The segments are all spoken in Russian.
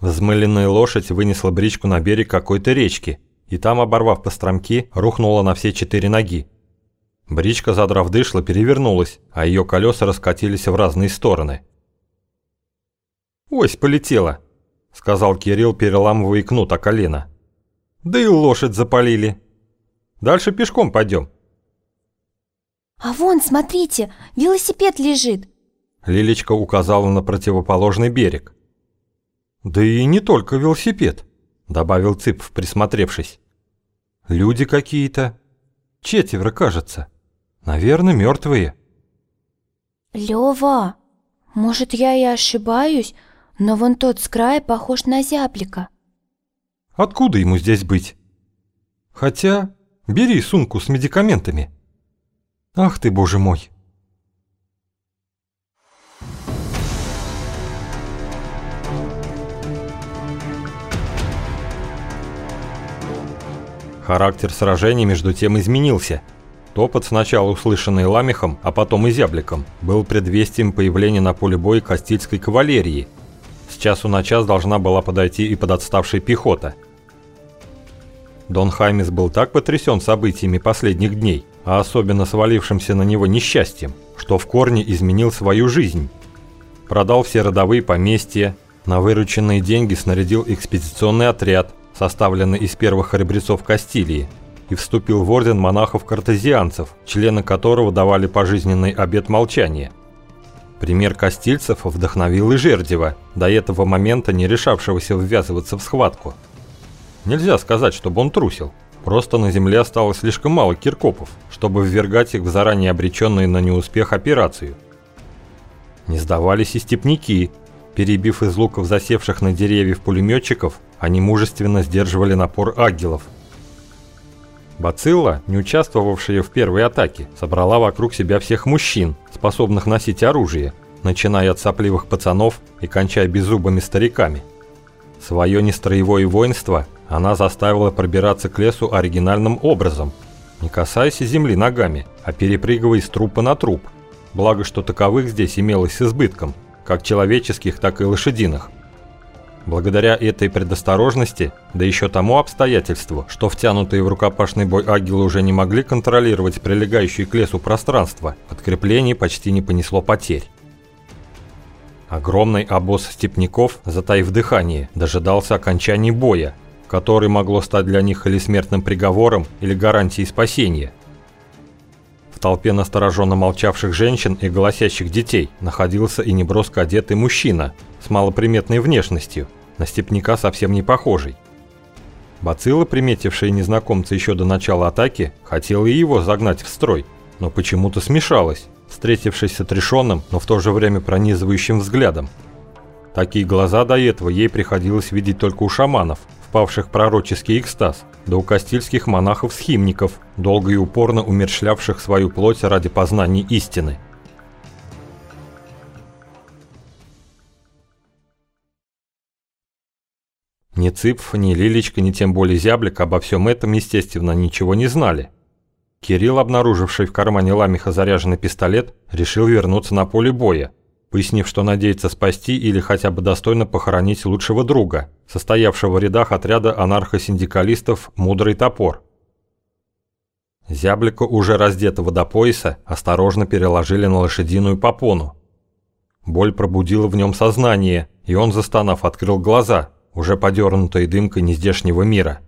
Взмыленная лошадь вынесла бричку на берег какой-то речки, и там, оборвав постромки, рухнула на все четыре ноги. Бричка, задрав дышло, перевернулась, а ее колеса раскатились в разные стороны. «Ось полетела», — сказал Кирилл, переламывая кнут о колено. «Да и лошадь запалили. Дальше пешком пойдем». «А вон, смотрите, велосипед лежит!» Лилечка указала на противоположный берег. «Да и не только велосипед», — добавил Цып, присмотревшись. «Люди какие-то. Четверо, кажется. Наверное, мертвые». «Лёва, может, я и ошибаюсь, но вон тот с края похож на зяблика». «Откуда ему здесь быть? Хотя, бери сумку с медикаментами». «Ах ты, боже мой!» Характер сражений между тем изменился. Топот, сначала услышанный Ламехом, а потом и Зябликом, был предвестием появления на поле боя Кастильской кавалерии. С часу на час должна была подойти и подотставшая пехота. Дон Хаймис был так потрясен событиями последних дней, а особенно свалившимся на него несчастьем, что в корне изменил свою жизнь. Продал все родовые поместья, на вырученные деньги снарядил экспедиционный отряд – составленный из первых храбрецов Кастилии, и вступил в орден монахов-картезианцев, члены которого давали пожизненный обет молчания. Пример кастильцев вдохновил и Жердева, до этого момента не решавшегося ввязываться в схватку. Нельзя сказать, чтобы он трусил. Просто на земле осталось слишком мало киркопов, чтобы ввергать их в заранее обреченные на неуспех операцию. Не сдавались и степняки, перебив из луков засевших на деревьях пулеметчиков, они мужественно сдерживали напор агелов. Бацилла, не участвовавшая в первой атаке, собрала вокруг себя всех мужчин, способных носить оружие, начиная от сопливых пацанов и кончая беззубыми стариками. Свое нестроевое воинство она заставила пробираться к лесу оригинальным образом, не касаясь земли ногами, а перепрыгивая с трупа на труп, благо что таковых здесь имелось с избытком, как человеческих, так и лошадиных – Благодаря этой предосторожности, да еще тому обстоятельству, что втянутые в рукопашный бой агилы уже не могли контролировать прилегающее к лесу пространство, подкрепление почти не понесло потерь. Огромный обоз степняков, затаив дыхание, дожидался окончания боя, который могло стать для них или смертным приговором, или гарантией спасения. В толпе настороженно молчавших женщин и голосящих детей находился и неброско одетый мужчина – с малоприметной внешностью, на степняка совсем не похожий. Бацилла, приметившая незнакомца еще до начала атаки, хотела и его загнать в строй, но почему-то смешалась, встретившись с отрешенным, но в то же время пронизывающим взглядом. Такие глаза до этого ей приходилось видеть только у шаманов, впавших в пророческий экстаз, да у кастильских монахов-схимников, долго и упорно умершлявших свою плоть ради познания истины. Ни Цыпф, ни Лилечка, ни тем более Зяблик обо всем этом, естественно, ничего не знали. Кирилл, обнаруживший в кармане ламиха заряженный пистолет, решил вернуться на поле боя, пояснив, что надеется спасти или хотя бы достойно похоронить лучшего друга, состоявшего в рядах отряда анархосиндикалистов «Мудрый топор». Зяблика, уже раздетого до пояса, осторожно переложили на лошадиную попону. Боль пробудила в нем сознание, и он, застонав, открыл глаза – уже подернутой дымкой нездешнего мира.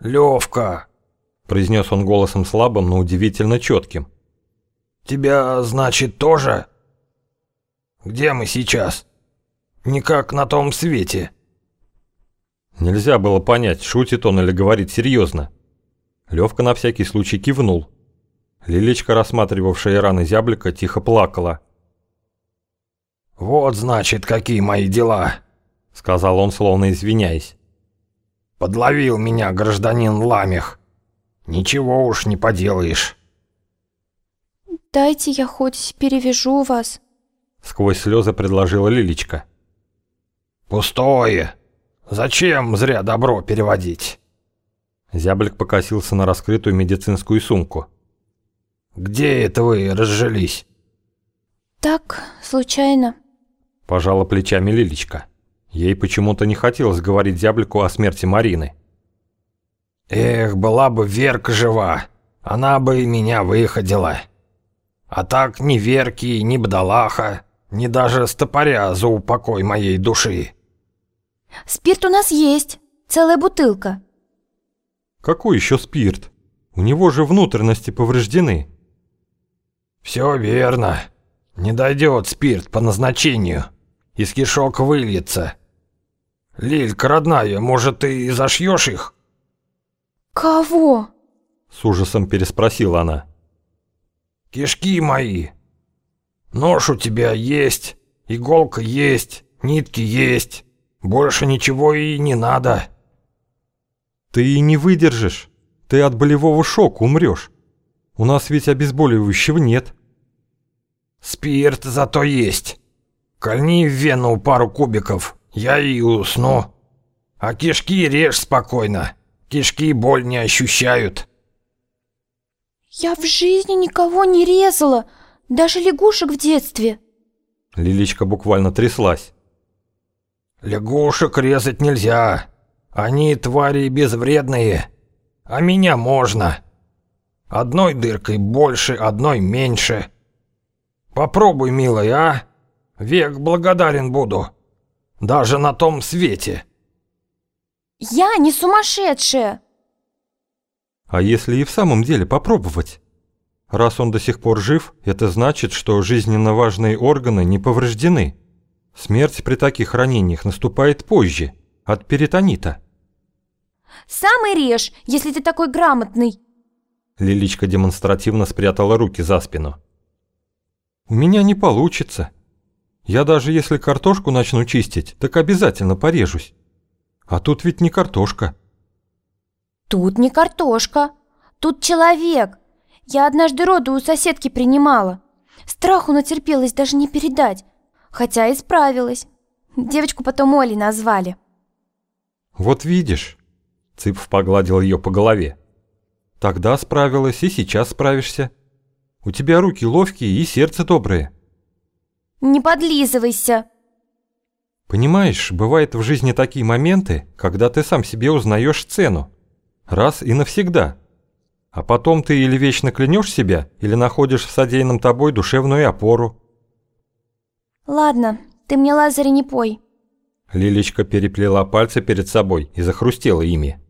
«Левка!» – произнес он голосом слабым, но удивительно четким. «Тебя, значит, тоже? Где мы сейчас? Никак на том свете». Нельзя было понять, шутит он или говорит серьезно. Левка на всякий случай кивнул. Лилечка, рассматривавшая раны зяблика, тихо плакала. «Вот, значит, какие мои дела!» Сказал он, словно извиняясь. «Подловил меня гражданин Ламех. Ничего уж не поделаешь». «Дайте я хоть перевяжу вас», — сквозь слезы предложила Лилечка. «Пустое. Зачем зря добро переводить?» Зяблик покосился на раскрытую медицинскую сумку. «Где это вы разжились?» «Так, случайно», — пожала плечами Лилечка. Ей почему-то не хотелось говорить зяблику о смерти Марины. «Эх, была бы Верка жива, она бы меня выходила. А так ни Верки, ни Бдалаха, ни даже стопоря за упокой моей души». Спирт у нас есть, целая бутылка. Какой еще спирт? У него же внутренности повреждены. Все верно. Не дойдет спирт по назначению. Из кишок выльется. Лилька, родная, может, ты зашьешь их? Кого? С ужасом переспросила она. Кишки мои. Нож у тебя есть, иголка есть, нитки есть. Больше ничего и не надо. Ты и не выдержишь. Ты от болевого шока умрешь. У нас ведь обезболивающего нет. Спирт зато есть. Кольни в вену пару кубиков, я и усну. А кишки режь спокойно. Кишки боль не ощущают. Я в жизни никого не резала, даже лягушек в детстве. Лиличка буквально тряслась. Лягушек резать нельзя. Они твари безвредные. А меня можно. Одной дыркой больше, одной меньше. Попробуй, милая, а? Век благодарен буду. Даже на том свете. Я не сумасшедшая. А если и в самом деле попробовать? Раз он до сих пор жив, это значит, что жизненно важные органы не повреждены. Смерть при таких ранениях наступает позже, от перитонита. Сам и режь, если ты такой грамотный. Лиличка демонстративно спрятала руки за спину. У меня не получится. Я даже если картошку начну чистить, так обязательно порежусь. А тут ведь не картошка. Тут не картошка, тут человек. Я однажды роду у соседки принимала. Страху натерпелась даже не передать. Хотя и справилась. Девочку потом Олей назвали. Вот видишь, Цыпов погладил ее по голове. Тогда справилась и сейчас справишься. У тебя руки ловкие и сердце доброе. Не подлизывайся. Понимаешь, бывают в жизни такие моменты, когда ты сам себе узнаешь цену. Раз и навсегда. А потом ты или вечно клянешь себя, или находишь в содеянном тобой душевную опору. Ладно, ты мне Лазаря не пой. Лилечка переплела пальцы перед собой и захрустела ими.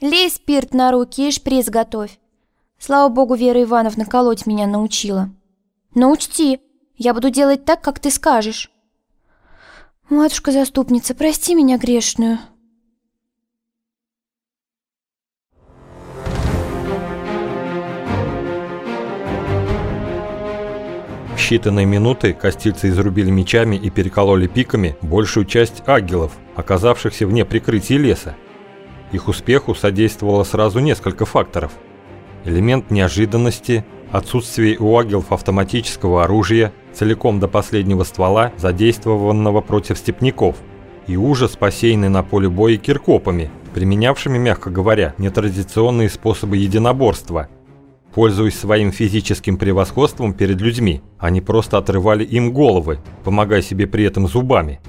Лей спирт на руки и шприц готовь. Слава богу, Вера Ивановна колоть меня научила. Но учти, я буду делать так, как ты скажешь. Матушка-заступница, прости меня грешную. считанные минуты костильцы изрубили мечами и перекололи пиками большую часть агелов, оказавшихся вне прикрытия леса. Их успеху содействовало сразу несколько факторов. Элемент неожиданности, отсутствие у агелов автоматического оружия, целиком до последнего ствола, задействованного против степняков, и ужас, посеянный на поле боя киркопами, применявшими, мягко говоря, нетрадиционные способы единоборства – Пользуясь своим физическим превосходством перед людьми, они просто отрывали им головы, помогая себе при этом зубами.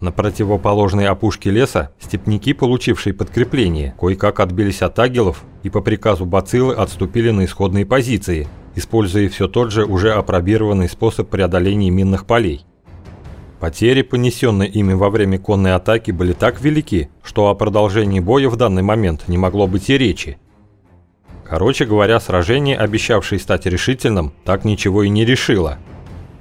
На противоположной опушке леса степняки, получившие подкрепление, кое-как отбились от агелов и по приказу Бацилы отступили на исходные позиции, используя все тот же уже опробированный способ преодоления минных полей. Потери, понесенные ими во время конной атаки, были так велики, что о продолжении боя в данный момент не могло быть и речи. Короче говоря, сражение, обещавшее стать решительным, так ничего и не решило.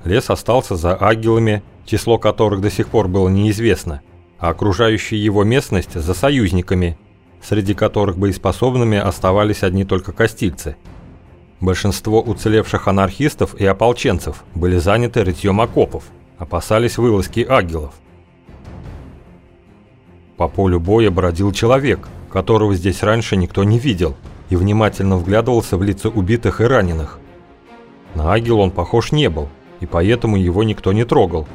Лес остался за агилами, число которых до сих пор было неизвестно, а окружающая его местность за союзниками, среди которых боеспособными оставались одни только костильцы. Большинство уцелевших анархистов и ополченцев были заняты рытьем окопов, опасались вылазки агилов. По полю боя бродил человек, которого здесь раньше никто не видел – и внимательно вглядывался в лица убитых и раненых. На агил он похож не был, и поэтому его никто не трогал.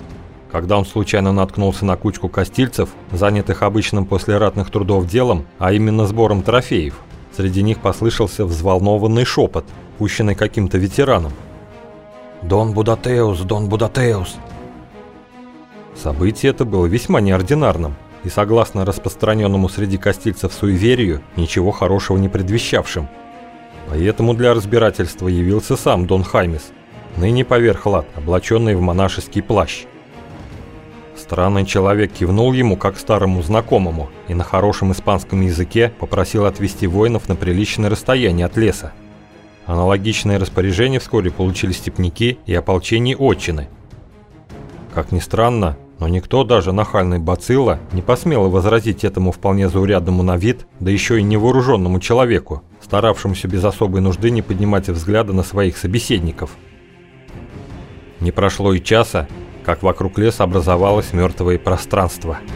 Когда он случайно наткнулся на кучку костильцев, занятых обычным после ратных трудов делом, а именно сбором трофеев, среди них послышался взволнованный шепот, пущенный каким-то ветераном. «Дон Будатеус, Дон Будатеус!» Событие это было весьма неординарным и, согласно распространенному среди костильцев суеверию, ничего хорошего не предвещавшим. Поэтому для разбирательства явился сам Дон Хаймес, ныне поверх лад, облаченный в монашеский плащ. Странный человек кивнул ему как старому знакомому и на хорошем испанском языке попросил отвести воинов на приличное расстояние от леса. Аналогичное распоряжение вскоре получили степняки и ополчение отчины. Как ни странно, но никто, даже нахальный Бацилла, не посмел возразить этому вполне заурядному на вид, да еще и невооруженному человеку, старавшемуся без особой нужды не поднимать взгляда на своих собеседников. Не прошло и часа, как вокруг леса образовалось мертвое пространство –